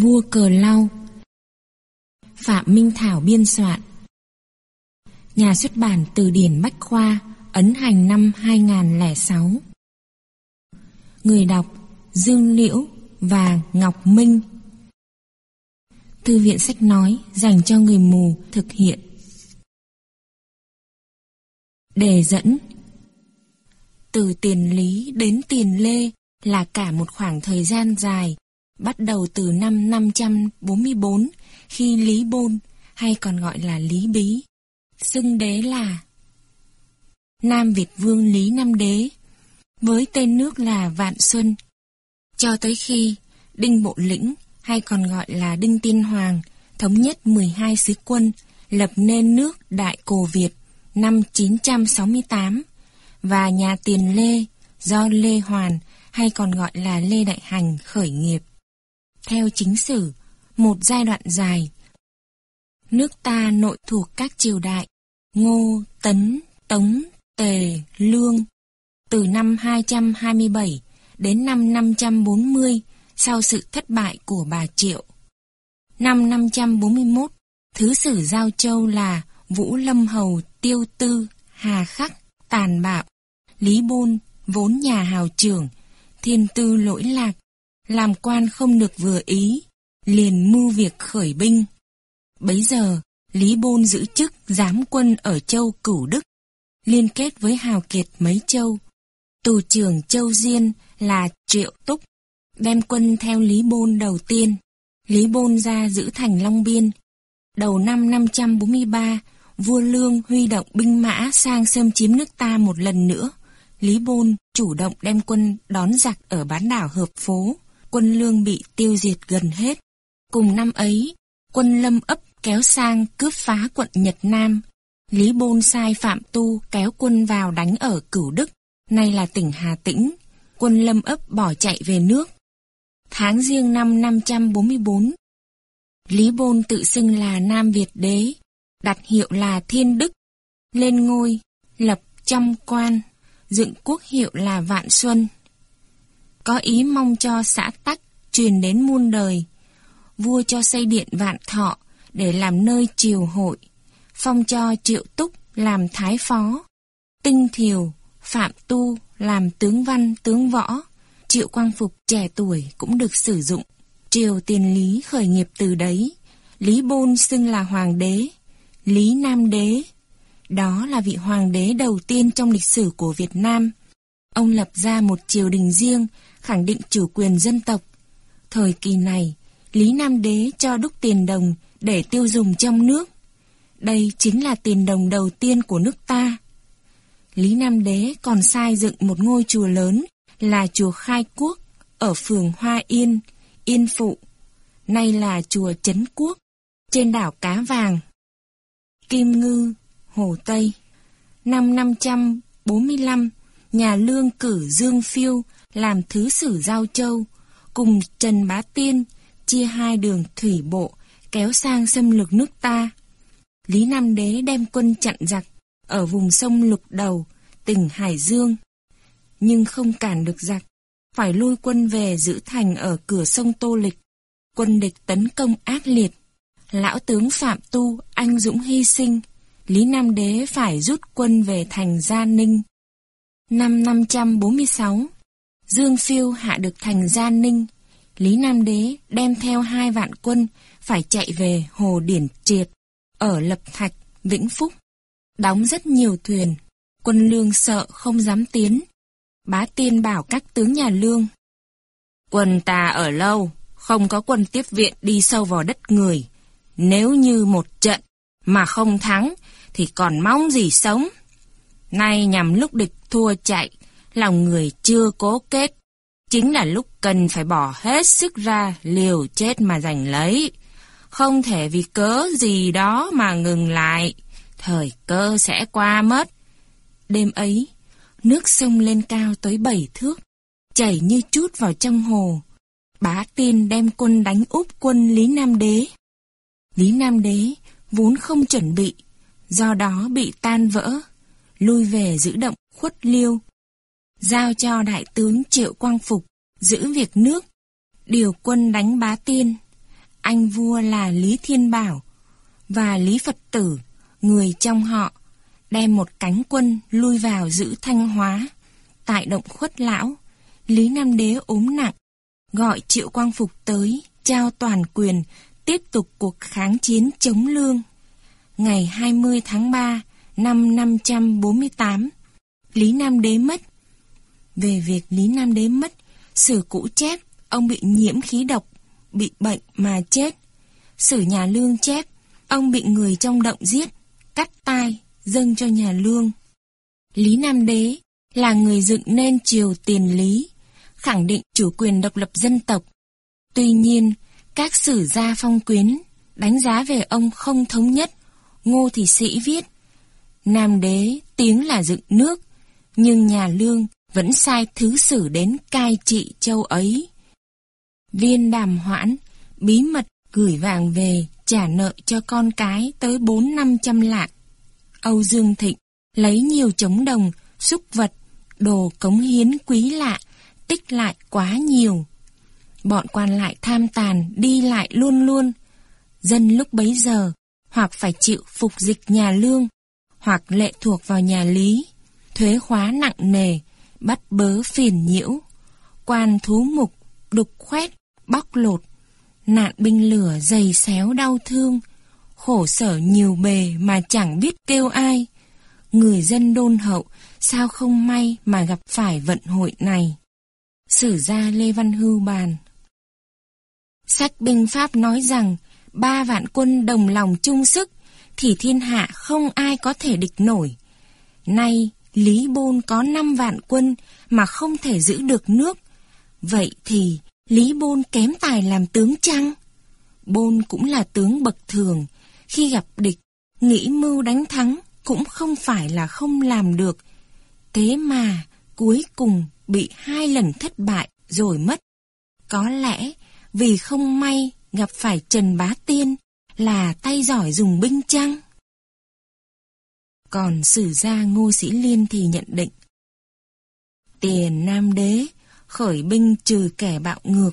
Vua Cờ Lau Phạm Minh Thảo biên soạn. Nhà xuất bản Từ điển Bách Khoa, Ấn hành năm 2006 Người đọc Dương Liễu và Ngọc Minh. Thư viện sách nói dành cho người mù thực hiện. Đề dẫn. Từ tiền lý đến tiền lê là cả một khoảng thời gian dài bắt đầu từ năm 544 khi Lý Bôn, hay còn gọi là Lý Bí, xưng đế là Nam Việt Vương Lý Nam Đế, với tên nước là Vạn Xuân cho tới khi Đinh Bộ Lĩnh, hay còn gọi là Đinh Tiên Hoàng, thống nhất 12 sứ quân, lập nên nước Đại Cổ Việt năm 968 và nhà Tiền Lê do Lê Hoàn, hay còn gọi là Lê Đại Hành khởi nghiệp. Theo chính sử, một giai đoạn dài, nước ta nội thuộc các triều đại Ngô, Tấn, Tống, Tề, Lương từ năm 227 đến năm 540 sau sự thất bại của bà Triệu. Năm 541, Thứ sử Giao Châu là Vũ Lâm Hầu Tiêu Tư, Hà Khắc, Tàn Bạo, Lý Bôn, vốn nhà hào trưởng, thiên tư lỗi lạc, làm quan không được vừa ý, liền mưu việc khởi binh. Bấy giờ, Lý Bôn giữ chức giám quân ở châu Cửu Đức, liên kết với hào kiệt mấy châu. Tù trưởng châu Diên là Triệu Túc, đem quân theo Lý Bôn đầu tiên. Lý Bôn ra giữ thành Long Biên. Đầu năm 543, vua Lương huy động binh mã sang xâm chiếm nước ta một lần nữa. Lý Bôn chủ động đem quân đón giặc ở bán đảo Hợp Phố. Quân Lương bị tiêu diệt gần hết. Cùng năm ấy, quân Lâm ấp kéo sang cướp phá quận Nhật Nam. Lý Bôn sai Phạm Tu kéo quân vào đánh ở Cửu Đức, nay là tỉnh Hà Tĩnh. Quân Lâm ấp bỏ chạy về nước. Tháng riêng năm 544, Lý Bôn tự xưng là Nam Việt Đế, đặt hiệu là Thiên Đức, lên ngôi, lập trăm quan, dựng quốc hiệu là Vạn Xuân. Có ý mong cho xã tắc truyền đến muôn đời, vua cho xây điện Vạn Thọ để làm nơi triều hội, phong cho Triệu Túc làm thái phó, Tinh Thiều, Phạm Tu làm tướng văn, tướng võ, Triệu Quang Phục trẻ tuổi cũng được sử dụng. Triều tiền lý khởi nghiệp từ đấy, Lý Bôn xưng là hoàng đế, Lý Nam đế. Đó là vị hoàng đế đầu tiên trong lịch sử của Việt Nam. Ông lập ra một triều đình riêng, khẳng định chủ quyền dân tộc. Thời kỳ này, Lý Nam đế cho đúc tiền đồng để tiêu dùng trong nước. Đây chính là tiền đồng đầu tiên của nước ta. Lý Nam Đế còn sai dựng một ngôi chùa lớn là chùa Khai Quốc ở phường Hoa Yên, Yên Phụ, nay là chùa Trấn Quốc, trên đảo Cá Vàng. Kim Ngư, Hồ Tây. Năm 545, nhà lương cử Dương Phiêu làm thứ sử Giao Châu, cùng Trần Bá Tiên chia hai đường thủy bộ kéo sang xâm lược nước ta. Lý Nam Đế đem quân chặn giặc ở vùng sông Lục Đầu, tỉnh Hải Dương. Nhưng không cản được giặc, phải lui quân về giữ thành ở cửa sông Tô Lịch. Quân địch tấn công ác liệt. Lão tướng Phạm Tu anh dũng hy sinh, Lý Nam Đế phải rút quân về thành Gia Ninh. Năm 546, Dương Phiêu hạ được thành Gia Ninh. Lý Nam Đế đem theo hai vạn quân phải chạy về Hồ Điển Triệt, ở Lập Thạch, Vĩnh Phúc. Đóng rất nhiều thuyền, quân lương sợ không dám tiến. Bá tiên bảo các tướng nhà lương. Quân ta ở lâu, không có quân tiếp viện đi sâu vào đất người. Nếu như một trận mà không thắng thì còn mong gì sống. Nay nhằm lúc địch thua chạy, lòng người chưa cố kết. Chính là lúc cần phải bỏ hết sức ra liều chết mà giành lấy. Không thể vì cớ gì đó mà ngừng lại. Thời cơ sẽ qua mất. Đêm ấy, nước sông lên cao tới bảy thước, chảy như chút vào trong hồ. Bá tiên đem quân đánh úp quân Lý Nam Đế. Lý Nam Đế vốn không chuẩn bị, do đó bị tan vỡ, lui về giữ động khuất liêu. Giao cho đại tướng Triệu Quang Phục giữ việc nước, điều quân đánh bá tiên anh vua là Lý Thiên Bảo và Lý Phật Tử, người trong họ, đem một cánh quân lui vào giữ Thanh Hóa. Tại động khuất lão, Lý Nam Đế ốm nặng, gọi Triệu Quang Phục tới, trao toàn quyền, tiếp tục cuộc kháng chiến chống lương. Ngày 20 tháng 3 năm 548, Lý Nam Đế mất. Về việc Lý Nam Đế mất, sử cũ chép, ông bị nhiễm khí độc, bị bệnh mà chết. Sử nhà lương chép, ông bị người trong động giết, cắt tai, dâng cho nhà lương. Lý Nam Đế là người dựng nên triều tiền lý, khẳng định chủ quyền độc lập dân tộc. Tuy nhiên, các sử gia phong quyến đánh giá về ông không thống nhất. Ngô Thị Sĩ viết, Nam Đế tiếng là dựng nước, nhưng nhà lương vẫn sai thứ sử đến cai trị châu ấy. Viên đàm hoãn, bí mật gửi vàng về trả nợ cho con cái tới bốn năm trăm lạng. Âu Dương Thịnh lấy nhiều trống đồng, xúc vật, đồ cống hiến quý lạ, tích lại quá nhiều. Bọn quan lại tham tàn đi lại luôn luôn. Dân lúc bấy giờ hoặc phải chịu phục dịch nhà lương, hoặc lệ thuộc vào nhà lý, thuế khóa nặng nề, bắt bớ phiền nhiễu, quan thú mục, đục khoét, bóc lột, nạn binh lửa dày xéo đau thương, khổ sở nhiều bề mà chẳng biết kêu ai. Người dân đôn hậu, sao không may mà gặp phải vận hội này. Sử gia Lê Văn Hưu bàn Sách binh Pháp nói rằng, ba vạn quân đồng lòng chung sức, thì thiên hạ không ai có thể địch nổi. Nay, Lý Bôn có năm vạn quân mà không thể giữ được nước. Vậy thì, Lý Bôn kém tài làm tướng chăng? Bôn cũng là tướng bậc thường, khi gặp địch, nghĩ mưu đánh thắng cũng không phải là không làm được. Thế mà, cuối cùng bị hai lần thất bại rồi mất. Có lẽ vì không may gặp phải Trần Bá Tiên là tay giỏi dùng binh chăng? Còn sử gia Ngô Sĩ Liên thì nhận định Tiền Nam Đế khởi binh trừ kẻ bạo ngược.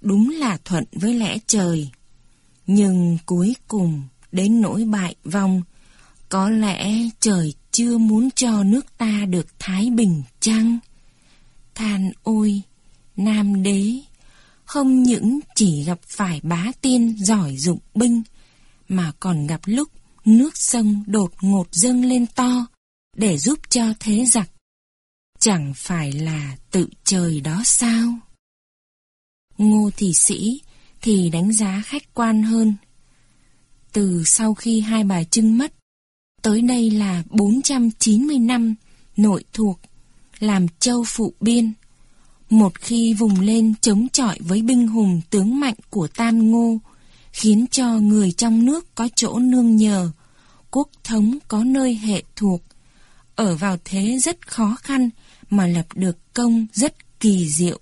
Đúng là thuận với lẽ trời. Nhưng cuối cùng đến nỗi bại vong, có lẽ trời chưa muốn cho nước ta được thái bình chăng? Than ôi, Nam Đế, không những chỉ gặp phải bá tiên giỏi dụng binh, mà còn gặp lúc nước sông đột ngột dâng lên to để giúp cho thế giặc. Chẳng phải là tự trời đó sao? Ngô thị sĩ thì đánh giá khách quan hơn. Từ sau khi hai bà Trưng mất, tới đây là 490 năm nội thuộc, làm châu phụ biên. Một khi vùng lên chống chọi với binh hùng tướng mạnh của Tam Ngô, khiến cho người trong nước có chỗ nương nhờ, quốc thống có nơi hệ thuộc, ở vào thế rất khó khăn mà lập được công rất kỳ diệu.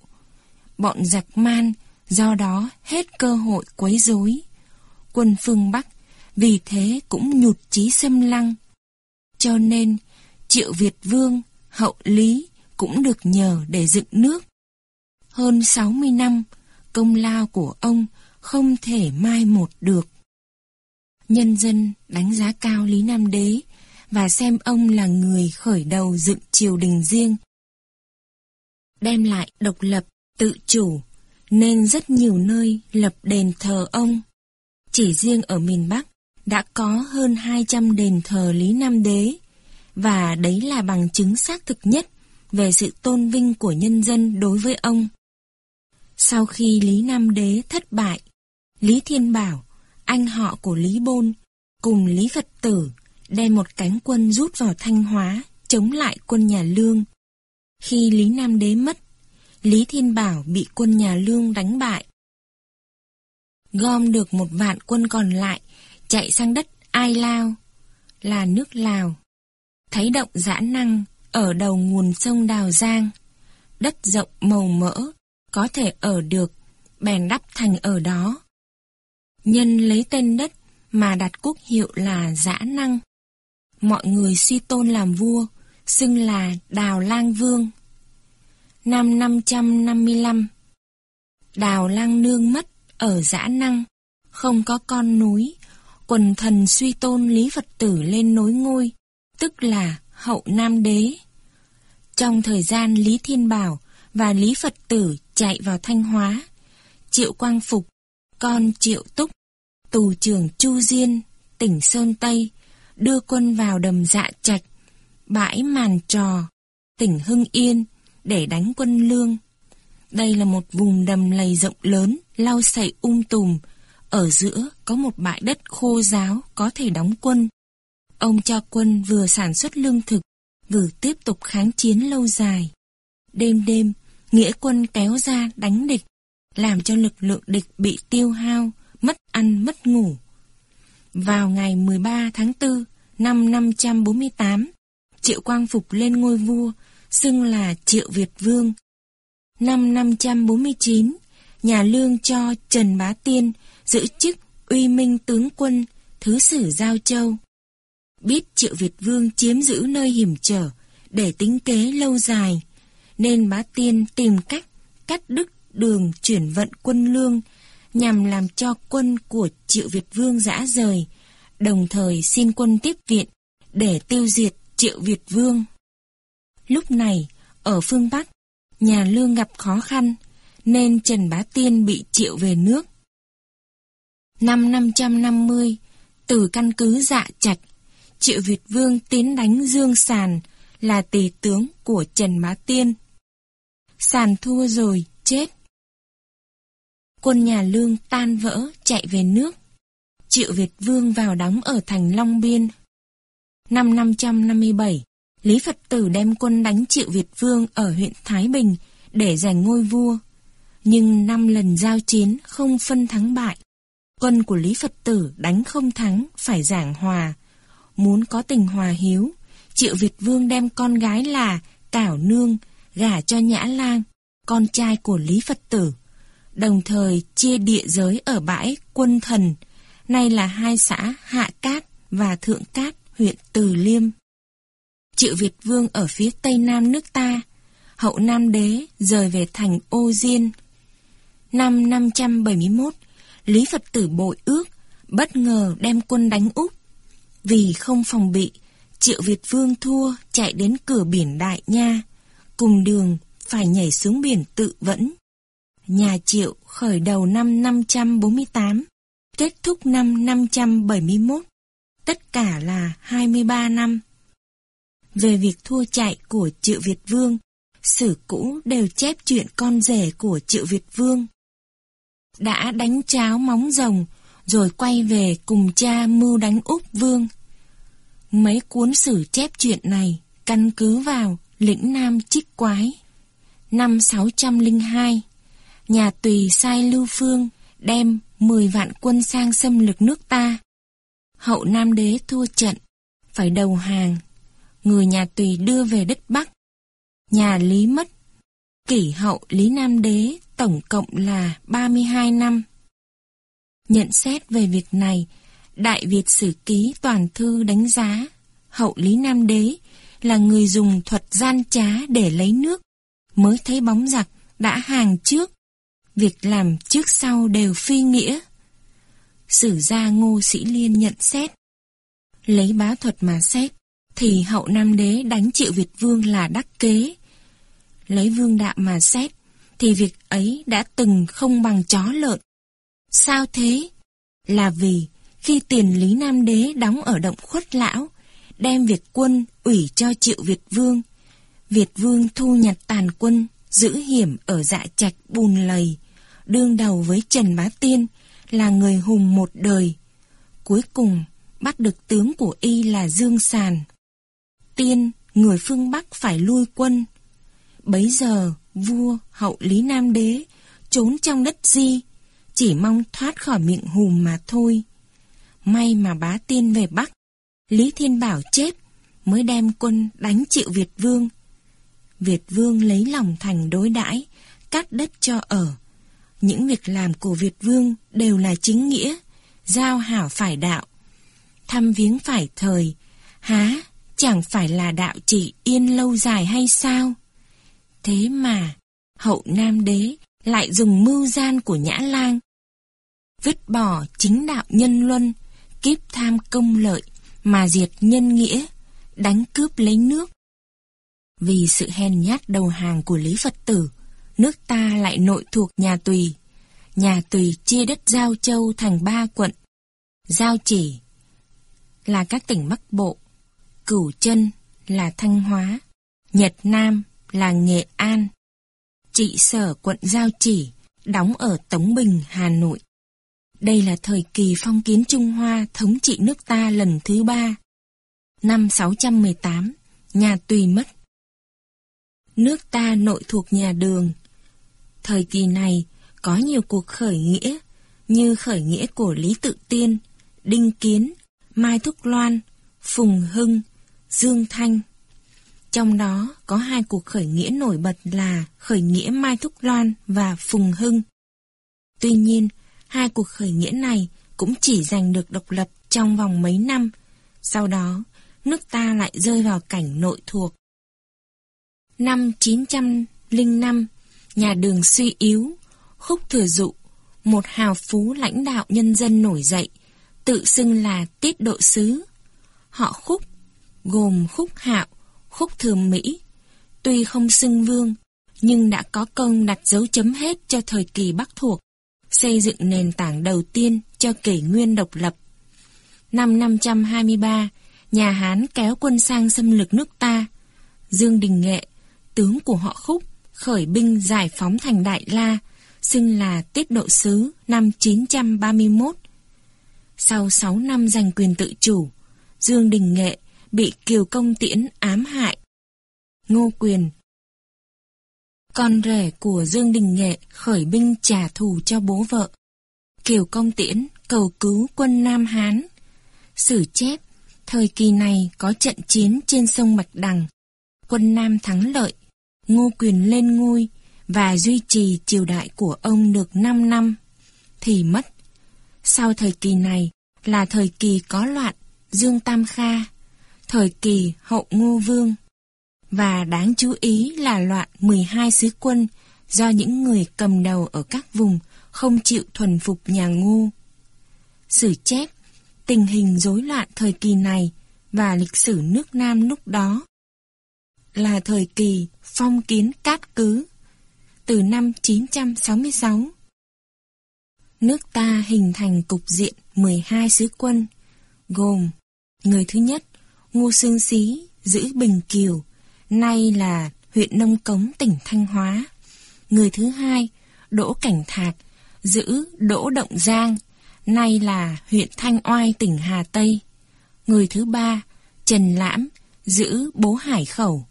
Bọn giặc man do đó hết cơ hội quấy rối. Quân phương Bắc vì thế cũng nhụt chí xâm lăng. Cho nên Triệu Việt Vương, hậu Lý cũng được nhờ để dựng nước. Hơn 60 năm, công lao của ông không thể mai một được. Nhân dân đánh giá cao Lý Nam Đế và xem ông là người khởi đầu dựng triều đình riêng. Đem lại độc lập, tự chủ, nên rất nhiều nơi lập đền thờ ông. Chỉ riêng ở miền Bắc đã có hơn 200 đền thờ Lý Nam Đế, và đấy là bằng chứng xác thực nhất về sự tôn vinh của nhân dân đối với ông. Sau khi Lý Nam Đế thất bại, Lý Thiên Bảo, anh họ của Lý Bôn, cùng Lý Phật Tử đem một cánh quân rút vào Thanh Hóa chống lại quân nhà Lương. Khi Lý Nam Đế mất, Lý Thiên Bảo bị quân nhà Lương đánh bại. Gom được một vạn quân còn lại, chạy sang đất Ai Lao, là nước Lào. Thấy động giã năng ở đầu nguồn sông Đào Giang, đất rộng màu mỡ, có thể ở được, bèn đắp thành ở đó. Nhân lấy tên đất mà đặt quốc hiệu là giã năng. Mọi người suy tôn làm vua, xưng là Đào Lang Vương. Năm 555 Đào Lang Nương mất ở giã năng, không có con núi, quần thần suy tôn Lý Phật tử lên nối ngôi, tức là hậu nam đế. Trong thời gian Lý Thiên Bảo và Lý Phật tử chạy vào Thanh Hóa, Triệu Quang Phục, con Triệu Túc, tù trưởng Chu Diên, tỉnh Sơn Tây, đưa quân vào đầm dạ trạch, bãi màn trò, tỉnh Hưng Yên, để đánh quân lương. Đây là một vùng đầm lầy rộng lớn, lau sậy um tùm. Ở giữa có một bãi đất khô ráo có thể đóng quân. Ông cho quân vừa sản xuất lương thực, vừa tiếp tục kháng chiến lâu dài. Đêm đêm, nghĩa quân kéo ra đánh địch, làm cho lực lượng địch bị tiêu hao, mất ăn mất ngủ. Vào ngày 13 tháng 4 năm 548, Triệu Quang Phục lên ngôi vua, xưng là Triệu Việt Vương. Năm 549, nhà lương cho Trần Bá Tiên giữ chức uy minh tướng quân, thứ sử Giao Châu. Biết Triệu Việt Vương chiếm giữ nơi hiểm trở để tính kế lâu dài, nên Bá Tiên tìm cách cắt đứt đường chuyển vận quân lương nhằm làm cho quân của Triệu Việt Vương dã rời, đồng thời xin quân tiếp viện để tiêu diệt Triệu Việt Vương. Lúc này, ở phương Bắc, nhà Lương gặp khó khăn, nên Trần Bá Tiên bị triệu về nước. Năm 550, từ căn cứ dạ trạch, Triệu Việt Vương tiến đánh Dương Sàn là tỷ tướng của Trần Bá Tiên. Sàn thua rồi, chết. Quân nhà Lương tan vỡ, chạy về nước. Triệu Việt Vương vào đóng ở thành Long Biên. Năm 557, Lý Phật Tử đem quân đánh Triệu Việt Vương ở huyện Thái Bình để giành ngôi vua. Nhưng năm lần giao chiến không phân thắng bại. Quân của Lý Phật Tử đánh không thắng, phải giảng hòa. Muốn có tình hòa hiếu, Triệu Việt Vương đem con gái là Cảo Nương gả cho Nhã Lang, con trai của Lý Phật Tử. Đồng thời chia địa giới ở bãi Quân Thần, nay là hai xã Hạ Cát và Thượng Cát, huyện Từ Liêm. Triệu Việt Vương ở phía tây nam nước ta, hậu Nam Đế rời về thành Ô Diên. Năm 571, Lý Phật tử bội ước, bất ngờ đem quân đánh Úc. Vì không phòng bị, Triệu Việt Vương thua chạy đến cửa biển Đại Nha, cùng đường phải nhảy xuống biển tự vẫn. Nhà Triệu khởi đầu năm 548, kết thúc năm 571, tất cả là 23 năm. Về việc thua chạy của Triệu Việt Vương, sử cũ đều chép chuyện con rể của Triệu Việt Vương. Đã đánh cháo móng rồng, rồi quay về cùng cha mưu đánh Úc Vương. Mấy cuốn sử chép chuyện này căn cứ vào lĩnh Nam chích Quái. Năm 602, nhà tùy sai Lưu Phương đem 10 vạn quân sang xâm lược nước ta. Hậu Nam Đế thua trận, phải đầu hàng người nhà Tùy đưa về đất Bắc. Nhà Lý mất. Kỷ hậu Lý Nam Đế tổng cộng là 32 năm. Nhận xét về việc này, Đại Việt Sử Ký Toàn Thư đánh giá hậu Lý Nam Đế là người dùng thuật gian trá để lấy nước, mới thấy bóng giặc đã hàng trước. Việc làm trước sau đều phi nghĩa. Sử gia Ngô Sĩ Liên nhận xét. Lấy bá thuật mà xét, thì hậu Nam Đế đánh Triệu Việt Vương là đắc kế. Lấy vương đạo mà xét, thì việc ấy đã từng không bằng chó lợn. Sao thế? Là vì khi tiền Lý Nam Đế đóng ở động khuất lão, đem Việt quân ủy cho Triệu Việt Vương. Việt Vương thu nhặt tàn quân, giữ hiểm ở dạ trạch bùn lầy, đương đầu với Trần Bá Tiên, là người hùng một đời. Cuối cùng, bắt được tướng của y là Dương Sàn tiên, người phương Bắc phải lui quân. Bấy giờ, vua, hậu Lý Nam Đế, trốn trong đất di, chỉ mong thoát khỏi miệng hùm mà thôi. May mà bá tiên về Bắc, Lý Thiên Bảo chết, mới đem quân đánh chịu Việt Vương. Việt Vương lấy lòng thành đối đãi, cắt đất cho ở. Những việc làm của Việt Vương đều là chính nghĩa, giao hảo phải đạo. Thăm viếng phải thời, há chẳng phải là đạo trị yên lâu dài hay sao? Thế mà, hậu nam đế lại dùng mưu gian của nhã lang, vứt bỏ chính đạo nhân luân, kiếp tham công lợi mà diệt nhân nghĩa, đánh cướp lấy nước. Vì sự hèn nhát đầu hàng của Lý Phật tử, nước ta lại nội thuộc nhà Tùy. Nhà Tùy chia đất Giao Châu thành ba quận. Giao Chỉ là các tỉnh Bắc Bộ, Cửu Chân là Thanh Hóa, Nhật Nam là Nghệ An. Trị sở quận Giao Chỉ đóng ở Tống Bình, Hà Nội. Đây là thời kỳ phong kiến Trung Hoa thống trị nước ta lần thứ ba. Năm 618, nhà Tùy mất. Nước ta nội thuộc nhà Đường. Thời kỳ này có nhiều cuộc khởi nghĩa như khởi nghĩa của Lý Tự Tiên, Đinh Kiến, Mai Thúc Loan, Phùng Hưng, Dương Thanh. Trong đó có hai cuộc khởi nghĩa nổi bật là khởi nghĩa Mai Thúc Loan và Phùng Hưng. Tuy nhiên, hai cuộc khởi nghĩa này cũng chỉ giành được độc lập trong vòng mấy năm. Sau đó, nước ta lại rơi vào cảnh nội thuộc. Năm 905, nhà đường suy yếu, khúc thừa dụ, một hào phú lãnh đạo nhân dân nổi dậy, tự xưng là tiết độ sứ. Họ khúc, gồm khúc hạo, khúc thừa Mỹ, tuy không xưng vương, nhưng đã có công đặt dấu chấm hết cho thời kỳ Bắc thuộc, xây dựng nền tảng đầu tiên cho kỷ nguyên độc lập. Năm 523, nhà Hán kéo quân sang xâm lược nước ta. Dương Đình Nghệ, tướng của họ Khúc, khởi binh giải phóng thành Đại La, xưng là tiết độ sứ năm 931. Sau 6 năm giành quyền tự chủ, Dương Đình Nghệ bị Kiều Công Tiễn ám hại. Ngô Quyền con rể của Dương Đình Nghệ khởi binh trả thù cho bố vợ. Kiều Công Tiễn cầu cứu quân Nam Hán. Sử chép, thời kỳ này có trận chiến trên sông Bạch Đằng. Quân Nam thắng lợi, Ngô Quyền lên ngôi và duy trì triều đại của ông được 5 năm, thì mất. Sau thời kỳ này là thời kỳ có loạn Dương Tam Kha thời kỳ hậu ngô vương. Và đáng chú ý là loạn 12 sứ quân do những người cầm đầu ở các vùng không chịu thuần phục nhà ngô. Sử chép, tình hình rối loạn thời kỳ này và lịch sử nước Nam lúc đó là thời kỳ phong kiến cát cứ từ năm 966. Nước ta hình thành cục diện 12 sứ quân, gồm người thứ nhất Ngô Sương Xí giữ Bình Kiều, nay là huyện Nông Cống tỉnh Thanh Hóa. Người thứ hai, Đỗ Cảnh Thạc, giữ Đỗ Động Giang, nay là huyện Thanh Oai tỉnh Hà Tây. Người thứ ba, Trần Lãm, giữ Bố Hải Khẩu,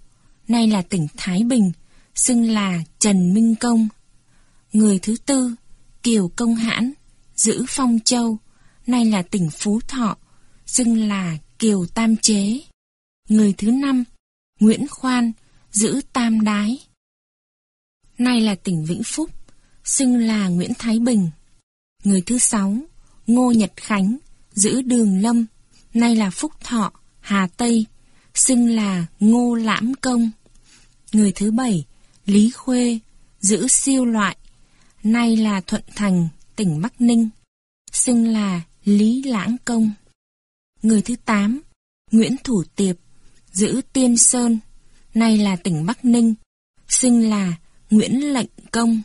nay là tỉnh Thái Bình, xưng là Trần Minh Công. Người thứ tư, Kiều Công Hãn, giữ Phong Châu, nay là tỉnh Phú Thọ, xưng là Kiều Tam Chế. Người thứ năm, Nguyễn Khoan, giữ Tam Đái. Nay là tỉnh Vĩnh Phúc, xưng là Nguyễn Thái Bình. Người thứ sáu, Ngô Nhật Khánh, giữ Đường Lâm, nay là Phúc Thọ, Hà Tây, xưng là Ngô Lãm Công. Người thứ bảy, Lý Khuê, giữ siêu loại, nay là Thuận Thành, tỉnh Bắc Ninh, xưng là Lý Lãng Công. Người thứ tám, Nguyễn Thủ Tiệp, giữ Tiên Sơn, nay là tỉnh Bắc Ninh, xưng là Nguyễn Lệnh Công.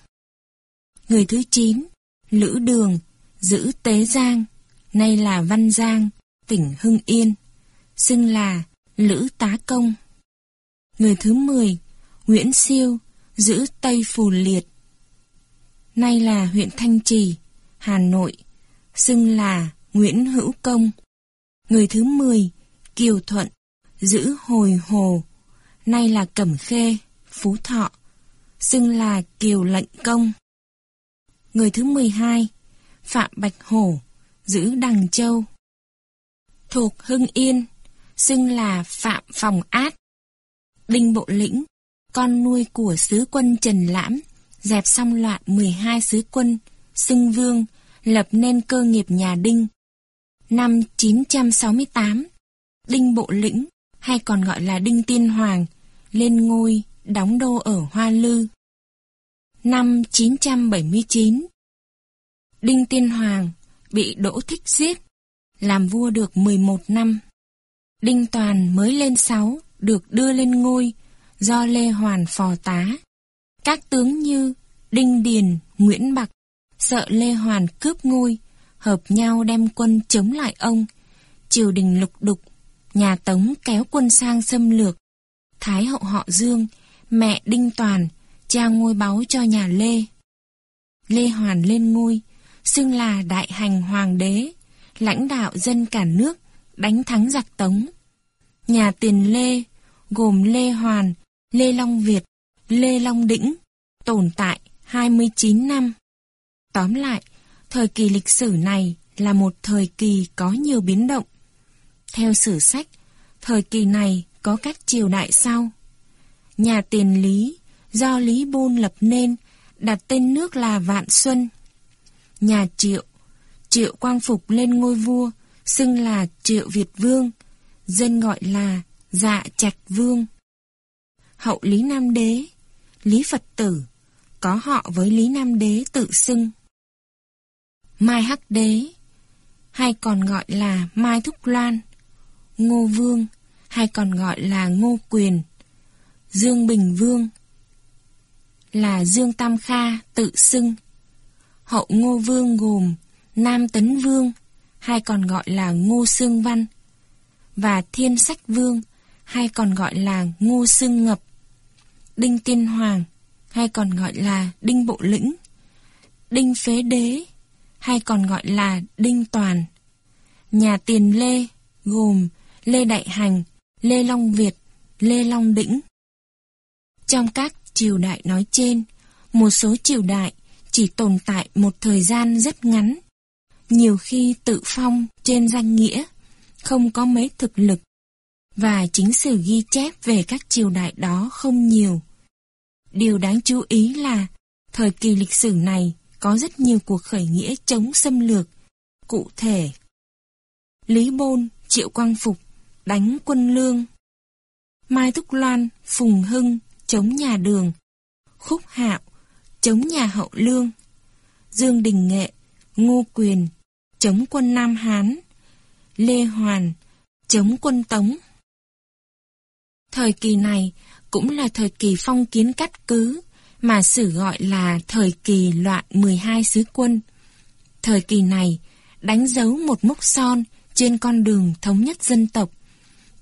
Người thứ chín, Lữ Đường, giữ Tế Giang, nay là Văn Giang, tỉnh Hưng Yên, xưng là Lữ Tá Công. Người thứ mười, Nguyễn Siêu, giữ Tây Phù Liệt, nay là huyện Thanh Trì, Hà Nội, xưng là Nguyễn Hữu Công. Người thứ 10, Kiều Thuận, giữ Hồi Hồ, nay là Cẩm Khê, Phú Thọ, xưng là Kiều Lệnh Công. Người thứ 12, Phạm Bạch Hổ, giữ Đằng Châu. Thuộc Hưng Yên, xưng là Phạm Phòng Át. Đinh Bộ Lĩnh, con nuôi của sứ quân Trần Lãm, dẹp xong loạn 12 sứ quân, xưng vương, lập nên cơ nghiệp nhà Đinh, Năm 968, Đinh Bộ Lĩnh, hay còn gọi là Đinh Tiên Hoàng, lên ngôi, đóng đô ở Hoa Lư. Năm 979, Đinh Tiên Hoàng bị Đỗ Thích giết, làm vua được 11 năm. Đinh Toàn mới lên 6, được đưa lên ngôi, do Lê Hoàn phò tá. Các tướng như Đinh Điền, Nguyễn Bạc, sợ Lê Hoàn cướp ngôi, hợp nhau đem quân chống lại ông. Triều đình lục đục, nhà Tống kéo quân sang xâm lược. Thái hậu họ Dương, mẹ Đinh Toàn, trao ngôi báu cho nhà Lê. Lê Hoàn lên ngôi, xưng là đại hành hoàng đế, lãnh đạo dân cả nước, đánh thắng giặc Tống. Nhà tiền Lê, gồm Lê Hoàn, Lê Long Việt, Lê Long Đĩnh, tồn tại 29 năm. Tóm lại, thời kỳ lịch sử này là một thời kỳ có nhiều biến động. Theo sử sách, thời kỳ này có các triều đại sau. Nhà tiền Lý, do Lý Bôn lập nên, đặt tên nước là Vạn Xuân. Nhà Triệu, Triệu Quang Phục lên ngôi vua, xưng là Triệu Việt Vương, dân gọi là Dạ Trạch Vương. Hậu Lý Nam Đế, Lý Phật Tử, có họ với Lý Nam Đế tự xưng. Mai Hắc Đế, hay còn gọi là Mai Thúc Loan, Ngô Vương, hay còn gọi là Ngô Quyền, Dương Bình Vương, là Dương Tam Kha tự xưng. Hậu Ngô Vương gồm Nam Tấn Vương, hay còn gọi là Ngô Sương Văn, và Thiên Sách Vương, hay còn gọi là Ngô Sương Ngập, Đinh Tiên Hoàng, hay còn gọi là Đinh Bộ Lĩnh, Đinh Phế Đế, hay còn gọi là Đinh Toàn. Nhà tiền Lê gồm Lê Đại Hành, Lê Long Việt, Lê Long Đĩnh. Trong các triều đại nói trên, một số triều đại chỉ tồn tại một thời gian rất ngắn, nhiều khi tự phong trên danh nghĩa, không có mấy thực lực, và chính sử ghi chép về các triều đại đó không nhiều. Điều đáng chú ý là, thời kỳ lịch sử này có rất nhiều cuộc khởi nghĩa chống xâm lược, cụ thể. Lý Bôn, Triệu Quang Phục, đánh quân lương. Mai Thúc Loan, Phùng Hưng, chống nhà đường. Khúc Hạo, chống nhà hậu lương. Dương Đình Nghệ, Ngô Quyền, chống quân Nam Hán. Lê Hoàn, chống quân Tống. Thời kỳ này cũng là thời kỳ phong kiến cắt cứ, mà sử gọi là thời kỳ loạn 12 sứ quân. Thời kỳ này đánh dấu một mốc son trên con đường thống nhất dân tộc.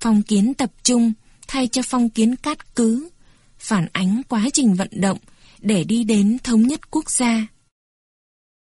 Phong kiến tập trung thay cho phong kiến cát cứ, phản ánh quá trình vận động để đi đến thống nhất quốc gia.